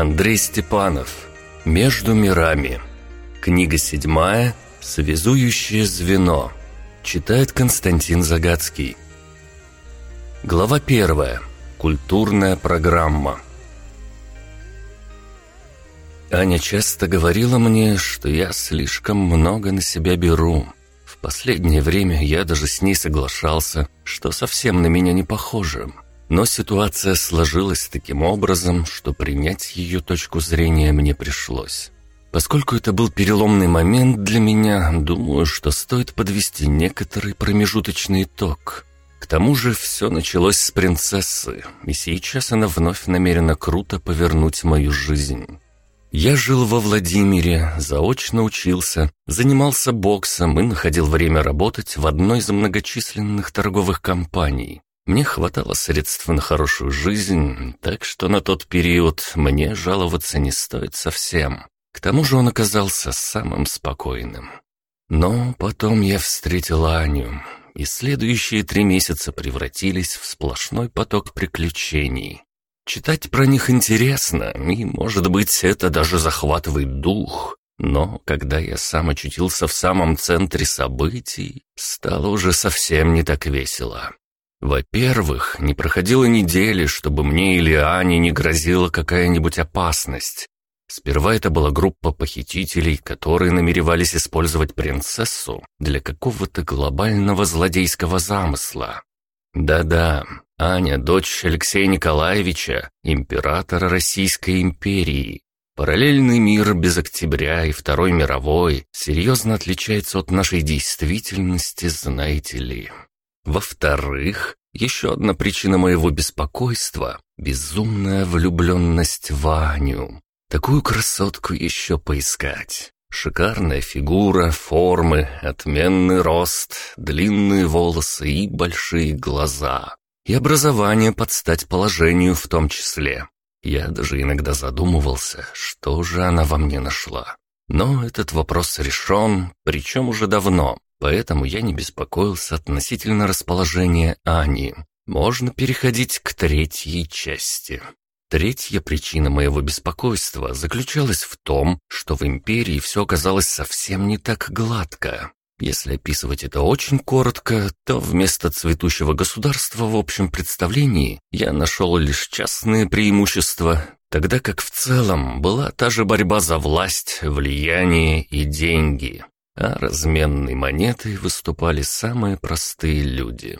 Андрей Степанов. Между мирами. Книга седьмая. Связующее звено. Читает Константин Загадский. Глава первая. Культурная программа. Аня часто говорила мне, что я слишком много на себя беру. В последнее время я даже с ней соглашался, что совсем на меня не похоже. Но ситуация сложилась таким образом, что принять ее точку зрения мне пришлось. Поскольку это был переломный момент для меня, думаю, что стоит подвести некоторый промежуточный итог. К тому же все началось с принцессы, и сейчас она вновь намерена круто повернуть мою жизнь. Я жил во Владимире, заочно учился, занимался боксом и находил время работать в одной из многочисленных торговых компаний. Мне хватало средств на хорошую жизнь, так что на тот период мне жаловаться не стоит совсем. К тому же он оказался самым спокойным. Но потом я встретил Аню, и следующие три месяца превратились в сплошной поток приключений. Читать про них интересно, и, может быть, это даже захватывает дух. Но когда я сам очутился в самом центре событий, стало уже совсем не так весело. Во-первых, не проходило недели, чтобы мне или Ане не грозила какая-нибудь опасность. Сперва это была группа похитителей, которые намеревались использовать принцессу для какого-то глобального злодейского замысла. Да-да, Аня – дочь Алексея Николаевича, императора Российской империи. Параллельный мир без октября и Второй мировой серьезно отличается от нашей действительности, знаете ли. Во-вторых, еще одна причина моего беспокойства — безумная влюбленность в Аню. Такую красотку еще поискать. Шикарная фигура, формы, отменный рост, длинные волосы и большие глаза. И образование под стать положению в том числе. Я даже иногда задумывался, что же она во мне нашла. Но этот вопрос решен, причем уже давно. Поэтому я не беспокоился относительно расположения Ани. Можно переходить к третьей части. Третья причина моего беспокойства заключалась в том, что в империи все оказалось совсем не так гладко. Если описывать это очень коротко, то вместо цветущего государства в общем представлении я нашел лишь частные преимущества, тогда как в целом была та же борьба за власть, влияние и деньги а разменной монетой выступали самые простые люди.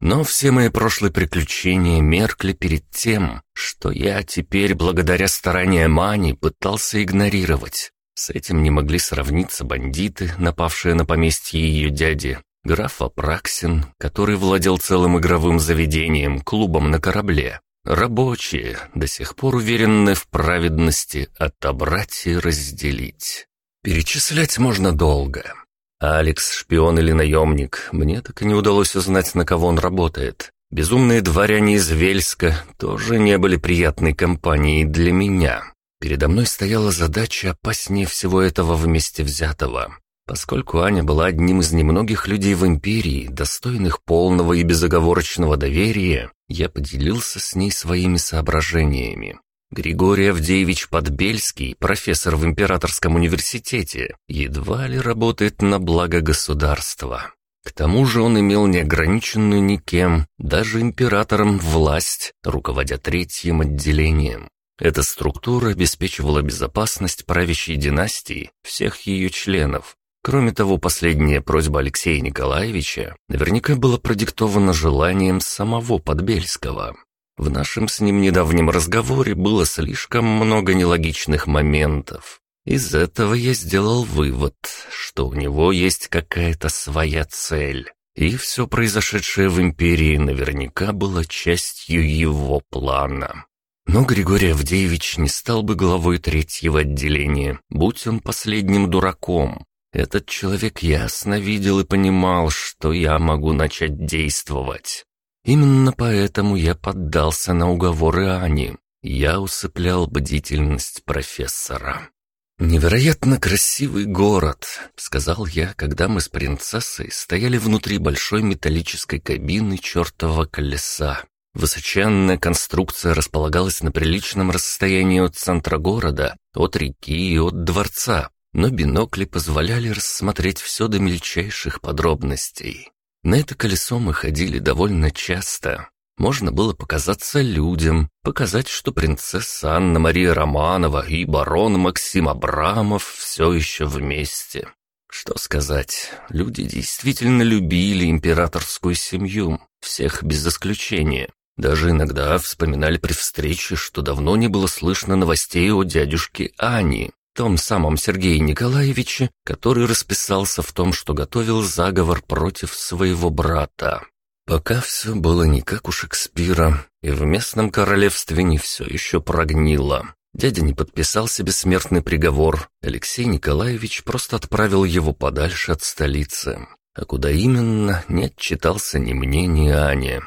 Но все мои прошлые приключения меркли перед тем, что я теперь, благодаря стараниям Мани, пытался игнорировать. С этим не могли сравниться бандиты, напавшие на поместье ее дяди, граф Апраксин, который владел целым игровым заведением, клубом на корабле, рабочие, до сих пор уверенные в праведности отобрать и разделить. Перечислять можно долго. Алекс, шпион или наемник, мне так и не удалось узнать, на кого он работает. Безумные дворяне из Вельска тоже не были приятной компанией для меня. Передо мной стояла задача опаснее всего этого вместе взятого. Поскольку Аня была одним из немногих людей в империи, достойных полного и безоговорочного доверия, я поделился с ней своими соображениями. Григорий Авдеевич Подбельский, профессор в Императорском университете, едва ли работает на благо государства. К тому же он имел неограниченную никем, даже императором, власть, руководя третьим отделением. Эта структура обеспечивала безопасность правящей династии, всех ее членов. Кроме того, последняя просьба Алексея Николаевича наверняка была продиктована желанием самого Подбельского. В нашем с ним недавнем разговоре было слишком много нелогичных моментов. Из этого я сделал вывод, что у него есть какая-то своя цель. И все произошедшее в империи наверняка было частью его плана. Но Григорий Авдеевич не стал бы главой третьего отделения, будь он последним дураком. Этот человек ясно видел и понимал, что я могу начать действовать. Именно поэтому я поддался на уговоры Ани. Я усыплял бдительность профессора. «Невероятно красивый город», — сказал я, когда мы с принцессой стояли внутри большой металлической кабины чертового колеса. Высоченная конструкция располагалась на приличном расстоянии от центра города, от реки и от дворца, но бинокли позволяли рассмотреть все до мельчайших подробностей. На это колесо мы ходили довольно часто. Можно было показаться людям, показать, что принцесса Анна-Мария Романова и барон Максим Абрамов все еще вместе. Что сказать, люди действительно любили императорскую семью, всех без исключения. Даже иногда вспоминали при встрече, что давно не было слышно новостей о дядюшке Ани, том самом Сергее Николаевиче, который расписался в том, что готовил заговор против своего брата. Пока все было не как у Шекспира, и в местном королевстве не все еще прогнило. Дядя не подписал себе смертный приговор, Алексей Николаевич просто отправил его подальше от столицы. А куда именно, не отчитался ни мне, ни Ане.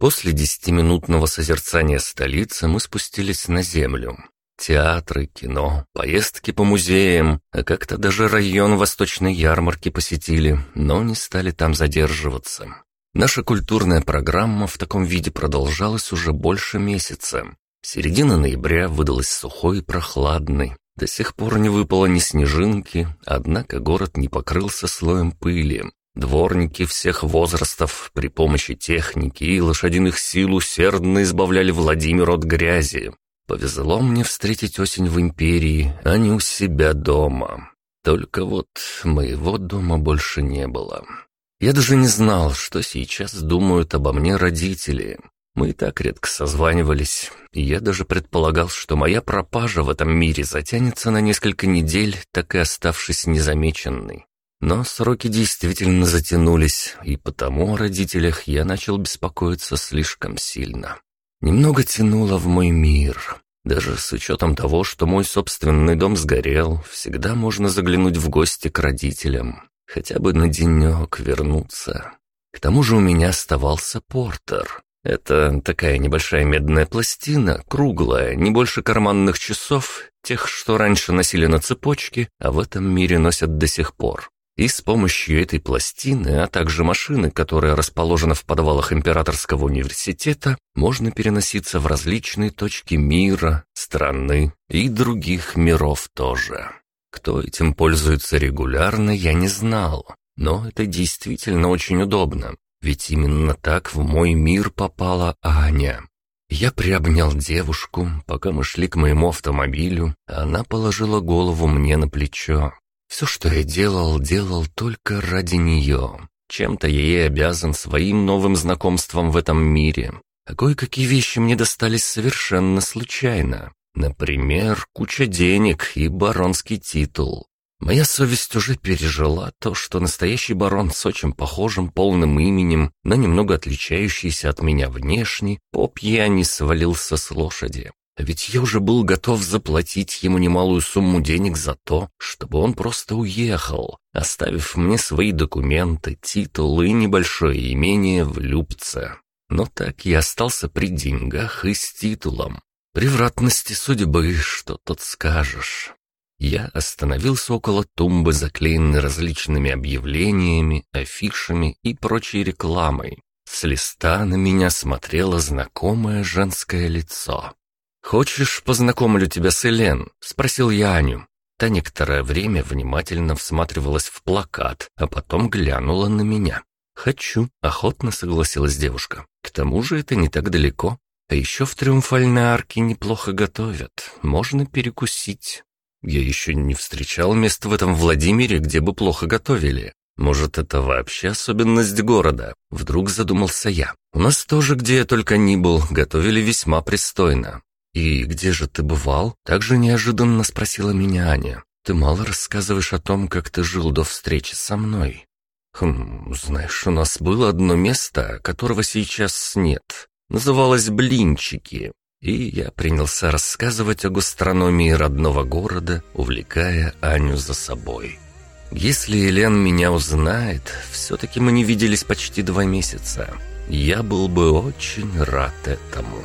После десятиминутного созерцания столицы мы спустились на землю. Театры, кино, поездки по музеям, а как-то даже район Восточной ярмарки посетили, но не стали там задерживаться. Наша культурная программа в таком виде продолжалась уже больше месяца. Середина ноября выдалась сухой и прохладной. До сих пор не выпало ни снежинки, однако город не покрылся слоем пыли. Дворники всех возрастов при помощи техники и лошадиных сил усердно избавляли Владимир от грязи. Повезло мне встретить осень в империи, а не у себя дома. Только вот моего дома больше не было. Я даже не знал, что сейчас думают обо мне родители. Мы и так редко созванивались, и я даже предполагал, что моя пропажа в этом мире затянется на несколько недель, так и оставшись незамеченной. Но сроки действительно затянулись, и потому о родителях я начал беспокоиться слишком сильно. Немного тянуло в мой мир. Даже с учетом того, что мой собственный дом сгорел, всегда можно заглянуть в гости к родителям. Хотя бы на денек вернуться. К тому же у меня оставался портер. Это такая небольшая медная пластина, круглая, не больше карманных часов, тех, что раньше носили на цепочке, а в этом мире носят до сих пор. И с помощью этой пластины, а также машины, которая расположена в подвалах Императорского университета, можно переноситься в различные точки мира, страны и других миров тоже. Кто этим пользуется регулярно, я не знал, но это действительно очень удобно, ведь именно так в мой мир попала Аня. Я приобнял девушку, пока мы шли к моему автомобилю, она положила голову мне на плечо. Все, что я делал, делал только ради нее. Чем-то я ей обязан своим новым знакомством в этом мире. А кое-какие вещи мне достались совершенно случайно. Например, куча денег и баронский титул. Моя совесть уже пережила то, что настоящий барон с очень похожим полным именем, но немного отличающийся от меня внешне, по пьяни свалился с лошади. А ведь я уже был готов заплатить ему немалую сумму денег за то, чтобы он просто уехал, оставив мне свои документы, титул и небольшое имение в Любце. Но так я остался при деньгах и с титулом. Превратности судьбы, что тут скажешь. Я остановился около тумбы, заклеенной различными объявлениями, афишами и прочей рекламой. С листа на меня смотрело знакомое женское лицо. «Хочешь, познакомлю тебя с Элен?» — спросил я Аню. Та некоторое время внимательно всматривалась в плакат, а потом глянула на меня. «Хочу», — охотно согласилась девушка. «К тому же это не так далеко. А еще в Триумфальной арке неплохо готовят. Можно перекусить». Я еще не встречал мест в этом Владимире, где бы плохо готовили. Может, это вообще особенность города? Вдруг задумался я. У нас тоже, где я только ни был, готовили весьма пристойно. «И где же ты бывал?» Также неожиданно спросила меня Аня. «Ты мало рассказываешь о том, как ты жил до встречи со мной». «Хм, знаешь, у нас было одно место, которого сейчас нет. Называлось «Блинчики». И я принялся рассказывать о гастрономии родного города, увлекая Аню за собой. Если Елен меня узнает, все-таки мы не виделись почти два месяца. Я был бы очень рад этому».